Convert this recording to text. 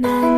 难